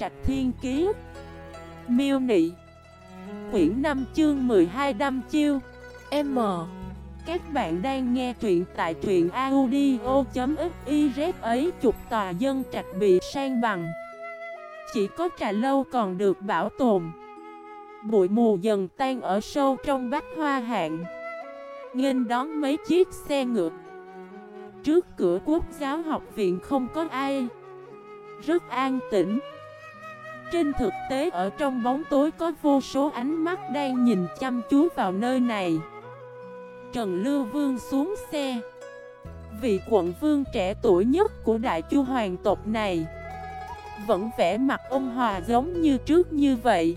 Trạch Thiên Kiế Miêu Nị, Quyển 5 chương 12 đâm chiêu, M. Các bạn đang nghe truyện tại truyện audio.xyz ấy chục tòa dân trạch bị sang bằng. Chỉ có trà lâu còn được bảo tồn. Bụi mù dần tan ở sâu trong bách hoa hạng. Nghênh đón mấy chiếc xe ngựa. Trước cửa quốc giáo học viện không có ai. Rất an tĩnh. Trên thực tế, ở trong bóng tối có vô số ánh mắt đang nhìn chăm chú vào nơi này. Trần Lưu Vương xuống xe. Vị quận vương trẻ tuổi nhất của đại chu hoàng tộc này. Vẫn vẽ mặt ông hòa giống như trước như vậy.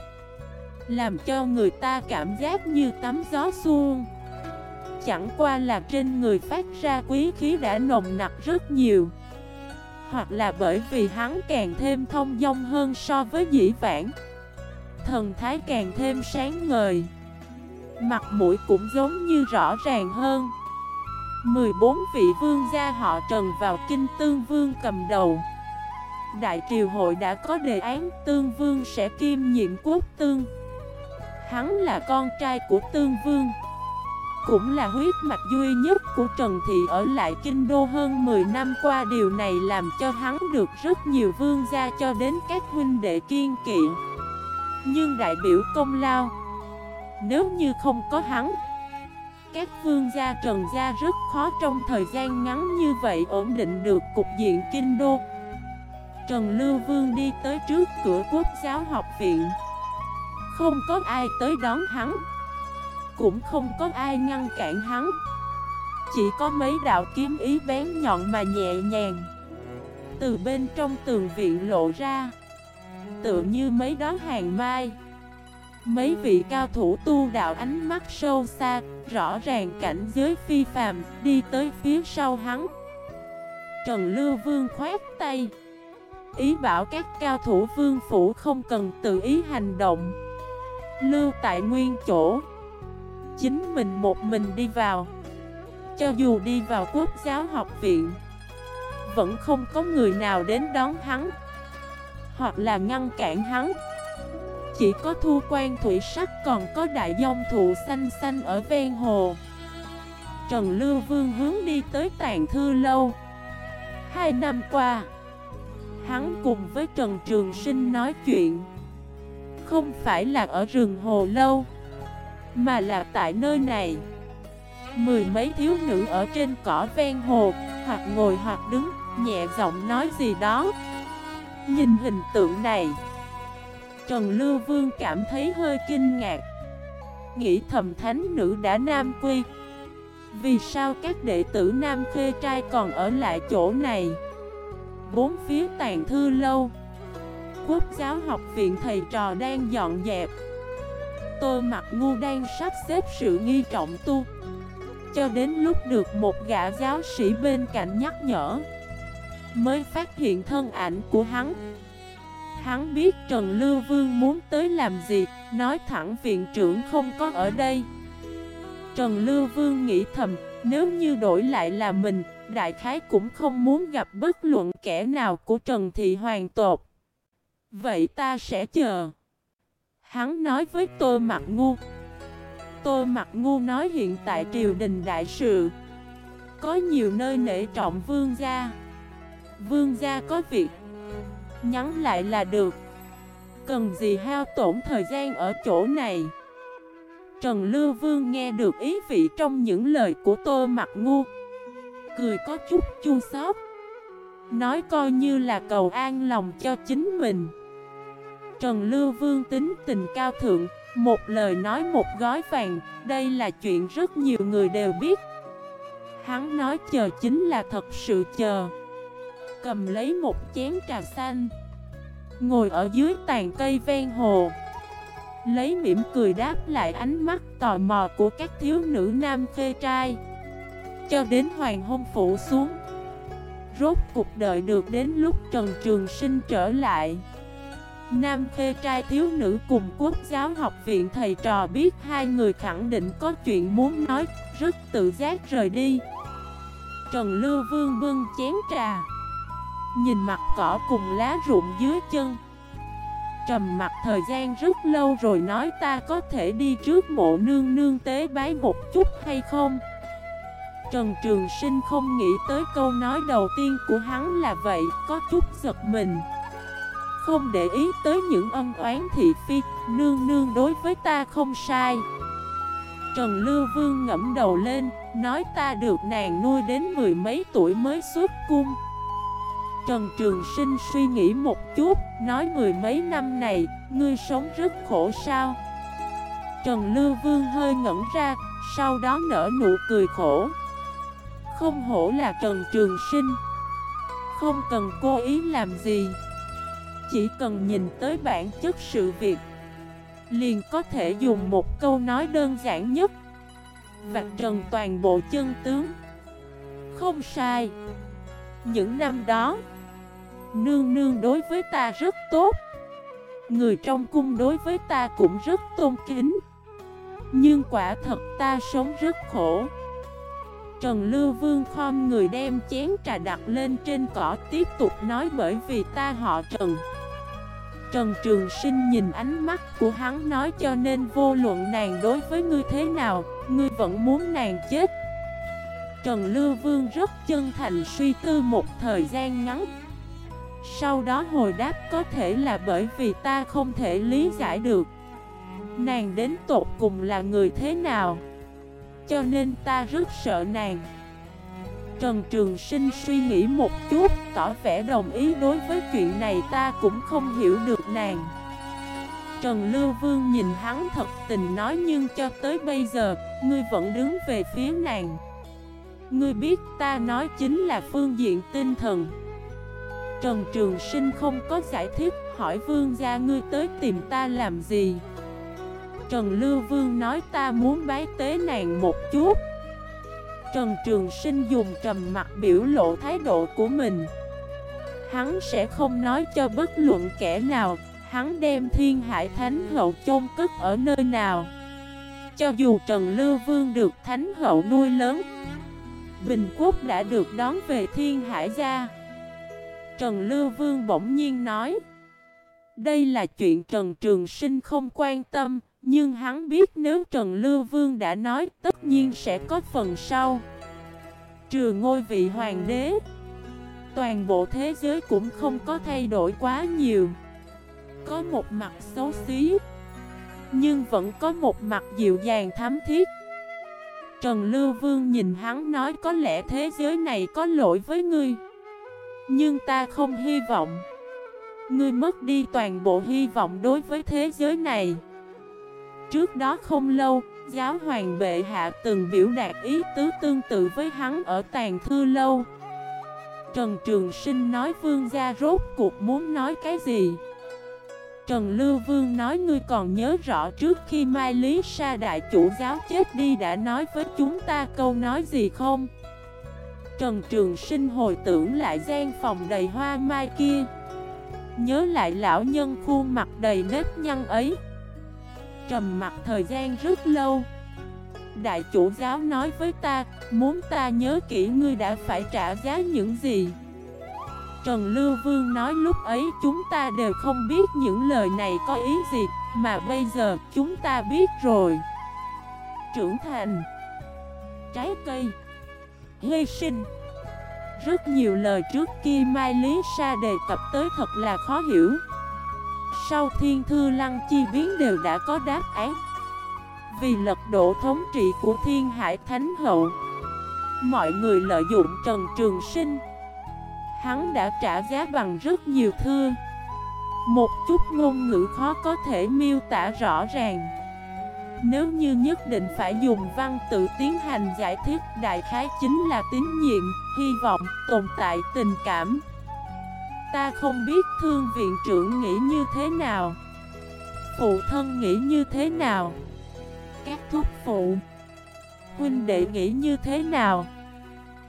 Làm cho người ta cảm giác như tắm gió xuông Chẳng qua là trên người phát ra quý khí đã nồng nặc rất nhiều. Hoặc là bởi vì hắn càng thêm thông dong hơn so với dĩ vãng. Thần thái càng thêm sáng ngời. Mặt mũi cũng giống như rõ ràng hơn. 14 vị vương gia họ Trần vào kinh tương vương cầm đầu. Đại triều hội đã có đề án tương vương sẽ kiêm nhiệm quốc tương. Hắn là con trai của tương vương cũng là huyết mạch duy nhất của Trần Thị ở lại Kinh Đô hơn 10 năm qua. Điều này làm cho hắn được rất nhiều vương gia cho đến các huynh đệ kiên kiện Nhưng đại biểu công lao, Nếu như không có hắn, Các vương gia Trần gia rất khó trong thời gian ngắn như vậy ổn định được cục diện Kinh Đô. Trần Lưu Vương đi tới trước cửa quốc giáo học viện. Không có ai tới đón hắn cũng không có ai ngăn cản hắn. Chỉ có mấy đạo kiếm ý bén nhọn mà nhẹ nhàng. Từ bên trong tường viện lộ ra, Tựa như mấy đó hàng mai. Mấy vị cao thủ tu đạo ánh mắt sâu xa, Rõ ràng cảnh giới phi phàm Đi tới phía sau hắn. Trần Lưu Vương khoét tay. Ý bảo các cao thủ vương phủ không cần tự ý hành động. Lưu tại nguyên chỗ chính mình một mình đi vào. Cho dù đi vào quốc giáo học viện, Vẫn không có người nào đến đón hắn, Hoặc là ngăn cản hắn. Chỉ có thu quan thủy sắc còn có đại dông thụ xanh xanh ở ven hồ. Trần Lưu Vương hướng đi tới tàn thư lâu. Hai năm qua, Hắn cùng với Trần Trường Sinh nói chuyện, Không phải là ở rừng hồ lâu mà là tại nơi này. Mười mấy thiếu nữ ở trên cỏ ven hồ, Hoặc ngồi hoặc đứng, Nhẹ giọng nói gì đó. Nhìn hình tượng này, Trần Lưu Vương cảm thấy hơi kinh ngạc. Nghĩ thầm thánh nữ đã nam quy. Vì sao các đệ tử nam khê trai còn ở lại chỗ này? Bốn phía tàn thư lâu, Quốc giáo học viện thầy trò đang dọn dẹp. Tô Mặt Ngu đang sắp xếp sự nghi trọng tu. Cho đến lúc được một gã giáo sĩ bên cạnh nhắc nhở, Mới phát hiện thân ảnh của hắn. Hắn biết Trần Lưu Vương muốn tới làm gì, Nói thẳng viện trưởng không có ở đây. Trần Lưu Vương nghĩ thầm, Nếu như đổi lại là mình, Đại khái cũng không muốn gặp bất luận kẻ nào của Trần Thị Hoàng tột Vậy ta sẽ chờ. Hắn nói với Tô Mặt Ngu. Tô Mặt Ngu nói hiện tại triều đình đại sự. Có nhiều nơi nể trọng vương gia. Vương gia có việc. Nhắn lại là được. Cần gì hao tổn thời gian ở chỗ này? Trần Lưu Vương nghe được ý vị trong những lời của Tô Mặt Ngu. Cười có chút chua xót. Nói coi như là cầu an lòng cho chính mình. Trần Lưu Vương tính tình cao thượng, một lời nói một gói vàng, đây là chuyện rất nhiều người đều biết. Hắn nói chờ chính là thật sự chờ. Cầm lấy một chén trà xanh, ngồi ở dưới tàn cây ven hồ. Lấy mỉm cười đáp lại ánh mắt tò mò của các thiếu nữ nam khê trai Cho đến hoàng hôn phủ xuống Rốt cuộc đợi được đến lúc Trần Trường Sinh trở lại Nam khê trai thiếu nữ cùng quốc giáo học viện thầy trò biết hai người khẳng định có chuyện muốn nói, rất tự giác rời đi. Trần Lưu Vương bưng chén trà, nhìn mặt cỏ cùng lá rụng dưới chân, trầm mặt thời gian rất lâu rồi nói ta có thể đi trước mộ nương nương tế bái một chút hay không? Trần Trường Sinh không nghĩ tới câu nói đầu tiên của hắn là vậy, có chút giật mình. Không để ý tới những ân oán thị phi, nương nương đối với ta không sai. Trần Lưu Vương ngẫm đầu lên, nói ta được nàng nuôi đến mười mấy tuổi mới xuất cung. Trần Trường Sinh suy nghĩ một chút, nói mười mấy năm này, ngươi sống rất khổ sao. Trần Lưu Vương hơi ngẩn ra, sau đó nở nụ cười khổ. Không hổ là Trần Trường Sinh Không cần cố ý làm gì chỉ cần nhìn tới bản chất sự việc, Liền có thể dùng một câu nói đơn giản nhất. Vạch trần toàn bộ chân tướng. Không sai. Những năm đó, Nương nương đối với ta rất tốt. Người trong cung đối với ta cũng rất tôn kính. Nhưng quả thật ta sống rất khổ. Trần Lưu Vương khom người đem chén trà đặt lên trên cỏ tiếp tục nói bởi vì ta họ Trần. Trần Trường Sinh nhìn ánh mắt của hắn nói cho nên vô luận nàng đối với ngươi thế nào, ngươi vẫn muốn nàng chết. Trần Lưu Vương rất chân thành suy tư một thời gian ngắn. Sau đó hồi đáp có thể là bởi vì ta không thể lý giải được. Nàng đến tột cùng là người thế nào? Cho nên ta rất sợ nàng. Trần Trường Sinh suy nghĩ một chút, Tỏ vẻ đồng ý đối với chuyện này, ta cũng không hiểu được nàng. Trần Lưu Vương nhìn hắn thật tình nói, Nhưng cho tới bây giờ, Ngươi vẫn đứng về phía nàng. Ngươi biết ta nói chính là phương diện tinh thần. Trần Trường Sinh không có giải thích, Hỏi, vương gia, ngươi tới tìm ta làm gì? Trần Lưu Vương nói, ta muốn bái tế nàng một chút. Trần Trường Sinh dùng trầm mặt biểu lộ thái độ của mình. Hắn sẽ không nói cho bất luận kẻ nào, Hắn đem thiên hải thánh hậu chôn cất ở nơi nào. Cho dù Trần Lưu Vương được thánh hậu nuôi lớn, Bình Quốc đã được đón về thiên hải gia. Trần Lưu Vương bỗng nhiên nói, Đây là chuyện Trần Trường Sinh không quan tâm nhưng hắn biết nếu Trần Lưu Vương đã nói, tất nhiên sẽ có phần sau. Trừ ngôi vị hoàng đế, Toàn bộ thế giới cũng không có thay đổi quá nhiều. Có một mặt xấu xí, Nhưng vẫn có một mặt dịu dàng thắm thiết. Trần Lưu Vương nhìn hắn nói, có lẽ thế giới này có lỗi với ngươi, Nhưng ta không hy vọng. Ngươi mất đi toàn bộ hy vọng đối với thế giới này. Trước đó không lâu, giáo hoàng bệ hạ từng biểu đạt ý tứ tương tự với hắn ở tàn thư lâu. Trần Trường Sinh nói vương gia rốt cuộc muốn nói cái gì? Trần Lưu Vương nói ngươi còn nhớ rõ trước khi Mai Lý Sa đại chủ giáo chết đi đã nói với chúng ta câu nói gì không? Trần Trường Sinh hồi tưởng lại gian phòng đầy hoa mai kia Nhớ lại lão nhân khuôn mặt đầy nếp nhăn ấy trầm mặt thời gian rất lâu. Đại chủ giáo nói với ta, Muốn ta nhớ kỹ ngươi đã phải trả giá những gì. Trần Lưu Vương nói, lúc ấy chúng ta đều không biết những lời này có ý gì, Mà bây giờ chúng ta biết rồi. Trưởng thành. Trái cây. Hy sinh. Rất nhiều lời trước kia Mai Lý Sa đề cập tới thật là khó hiểu sau thiên thư lăng chi biến đều đã có đáp án. Vì lật đổ thống trị của thiên hải thánh hậu Mọi người lợi dụng Trần Trường Sinh. Hắn đã trả giá bằng rất nhiều thư. Một chút ngôn ngữ khó có thể miêu tả rõ ràng. Nếu như nhất định phải dùng văn tự tiến hành giải thích Đại khái chính là tín nhiệm, hy vọng, tồn tại, tình cảm. Ta không biết thương viện trưởng nghĩ như thế nào. Phụ thân nghĩ như thế nào. Các thúc phụ, Huynh đệ nghĩ như thế nào.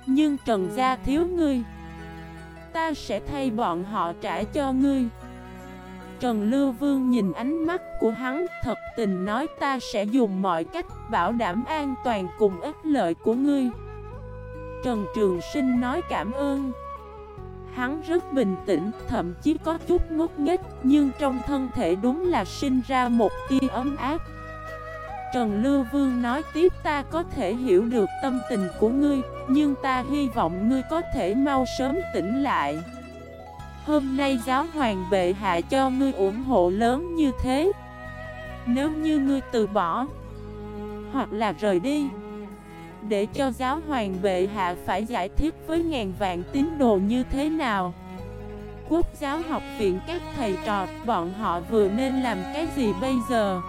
Nhưng Trần Gia thiếu ngươi. Ta sẽ thay bọn họ trả cho ngươi. Trần Lưu Vương nhìn ánh mắt của hắn, Thật tình nói ta sẽ dùng mọi cách bảo đảm an toàn cùng ích lợi của ngươi. Trần Trường Sinh nói cảm ơn. Hắn rất bình tĩnh, thậm chí có chút ngốc nghếch, nhưng trong thân thể đúng là sinh ra một tia ấm áp. Trần Lưu Vương nói tiếp ta có thể hiểu được tâm tình của ngươi, nhưng ta hy vọng ngươi có thể mau sớm tỉnh lại. Hôm nay giáo hoàng bệ hạ cho ngươi ủng hộ lớn như thế. Nếu như ngươi từ bỏ, hoặc là rời đi, để cho giáo hoàng bệ hạ phải giải thích với ngàn vạn tín đồ như thế nào. Quốc giáo học viện các thầy trò, Bọn họ vừa nên làm cái gì bây giờ?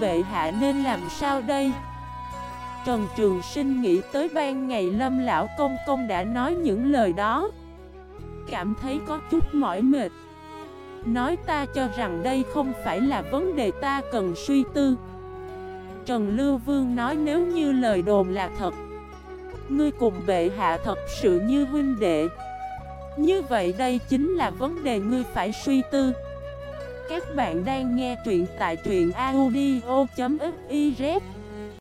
Bệ hạ nên làm sao đây? Trần Trường Sinh nghĩ tới ban ngày Lâm Lão Công Công đã nói những lời đó. Cảm thấy có chút mỏi mệt. Nói ta cho rằng đây không phải là vấn đề ta cần suy tư. Trần Lưu Vương nói nếu như lời đồn là thật, Ngươi cùng bệ hạ thật sự như huynh đệ. Như vậy đây chính là vấn đề ngươi phải suy tư. Các bạn đang nghe truyện tại truyện audio.fif